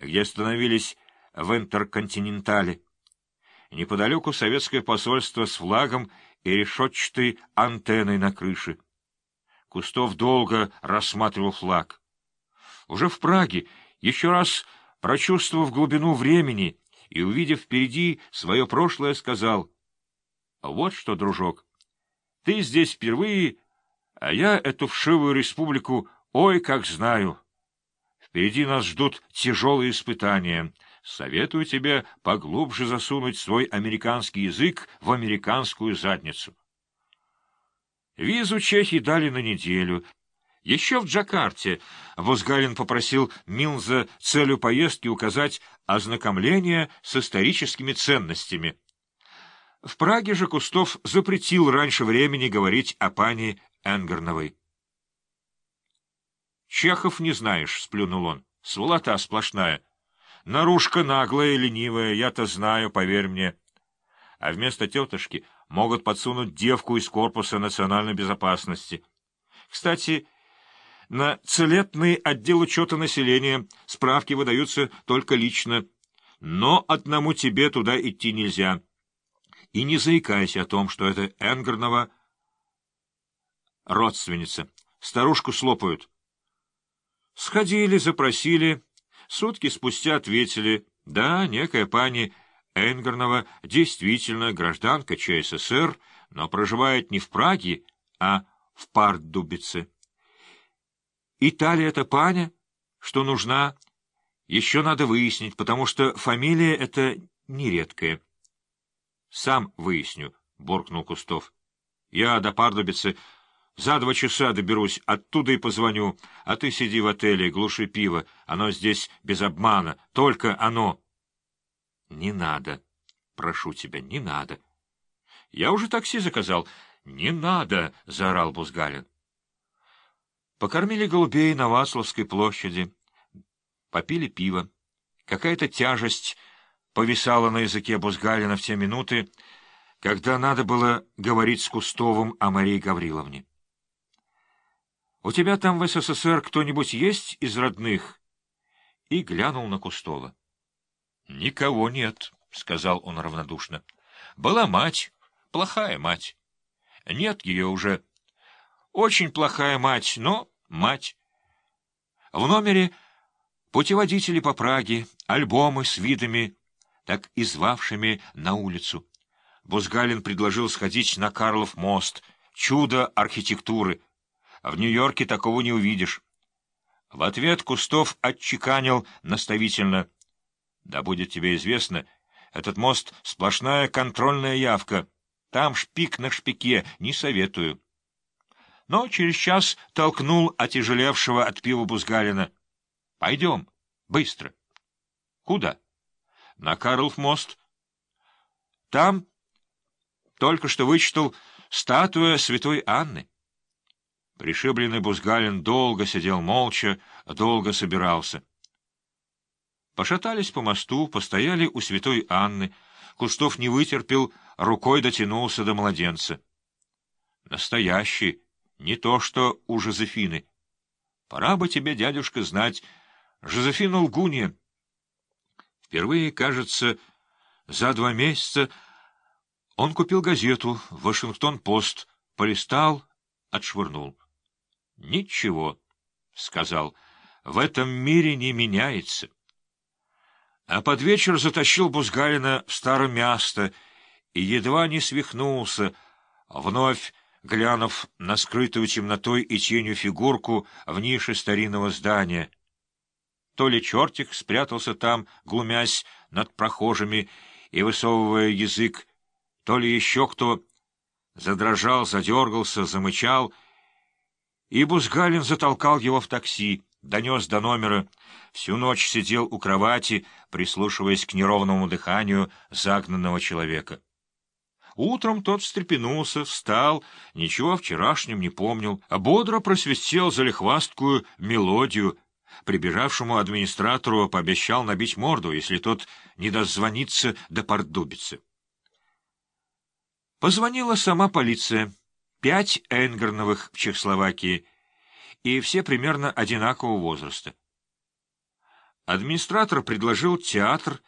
где остановились в Интерконтинентале. Неподалеку советское посольство с флагом и решетчатой антенной на крыше. Кустов долго рассматривал флаг. Уже в Праге, еще раз прочувствовав глубину времени и увидев впереди свое прошлое, сказал, «Вот что, дружок, ты здесь впервые, а я эту вшивую республику ой как знаю. Впереди нас ждут тяжелые испытания». Советую тебе поглубже засунуть свой американский язык в американскую задницу. Визу чехи дали на неделю. Еще в Джакарте Возгалин попросил Милза целью поездки указать ознакомление с историческими ценностями. В Праге же Кустов запретил раньше времени говорить о пане Энгерновой. «Чехов не знаешь», — сплюнул он, — «сволота сплошная». Наружка наглая и ленивая, я-то знаю, поверь мне. А вместо тетушки могут подсунуть девку из корпуса национальной безопасности. Кстати, на целетный отдел учета населения справки выдаются только лично, но одному тебе туда идти нельзя. И не заикайся о том, что это Энгернова родственница. Старушку слопают. Сходили, запросили... Сутки спустя ответили, да, некая пани Энгернова действительно гражданка ЧССР, но проживает не в Праге, а в Пардубице. Италия это паня, что нужна, еще надо выяснить, потому что фамилия эта нередкая. — Сам выясню, — буркнул Кустов. — Я до Пардубицы за два часа доберусь, оттуда и позвоню. А ты сиди в отеле, глуши пиво. Оно здесь без обмана. Только оно. Не надо. Прошу тебя, не надо. Я уже такси заказал. Не надо, — заорал Бузгалин. Покормили голубей на Вацлавской площади. Попили пиво. Какая-то тяжесть повисала на языке Бузгалина в те минуты, когда надо было говорить с Кустовым о Марии Гавриловне. У тебя там в СССР кто-нибудь есть из родных? И глянул на Кустова. — Никого нет, — сказал он равнодушно. — Была мать, плохая мать. Нет ее уже. Очень плохая мать, но мать. В номере путеводители по Праге, альбомы с видами, так и звавшими на улицу. Бузгалин предложил сходить на Карлов мост, чудо архитектуры — в Нью-Йорке такого не увидишь. В ответ Кустов отчеканил наставительно. Да будет тебе известно, этот мост — сплошная контрольная явка. Там шпик на шпике, не советую. Но через час толкнул отяжелевшего от пива Бузгалина. — Пойдем, быстро. — Куда? — На Карлов мост. Там только что вычитал статуя святой Анны. Пришибленный Бузгалин долго сидел молча, долго собирался. Пошатались по мосту, постояли у святой Анны. Кустов не вытерпел, рукой дотянулся до младенца. Настоящий, не то что у Жозефины. Пора бы тебе, дядюшка, знать. Жозефина лгунья. Впервые, кажется, за два месяца он купил газету «Вашингтон-Пост», полистал, отшвырнул. Ничего, — сказал, — в этом мире не меняется. А под вечер затащил Бузгалина в старое место и едва не свихнулся, вновь глянув на скрытую темнотой и тенью фигурку в нише старинного здания. То ли чертик спрятался там, глумясь над прохожими и высовывая язык, то ли еще кто задрожал, задергался, замычал — и Бузгалин затолкал его в такси, донес до номера, всю ночь сидел у кровати, прислушиваясь к неровному дыханию загнанного человека. Утром тот встрепенулся, встал, ничего вчерашнем не помнил, а бодро просвистел за лихвасткую мелодию. Прибежавшему администратору пообещал набить морду, если тот не дозвонится до Портдубицы. Позвонила сама полиция пять Энгерновых в Чехословакии, и все примерно одинакового возраста. Администратор предложил театр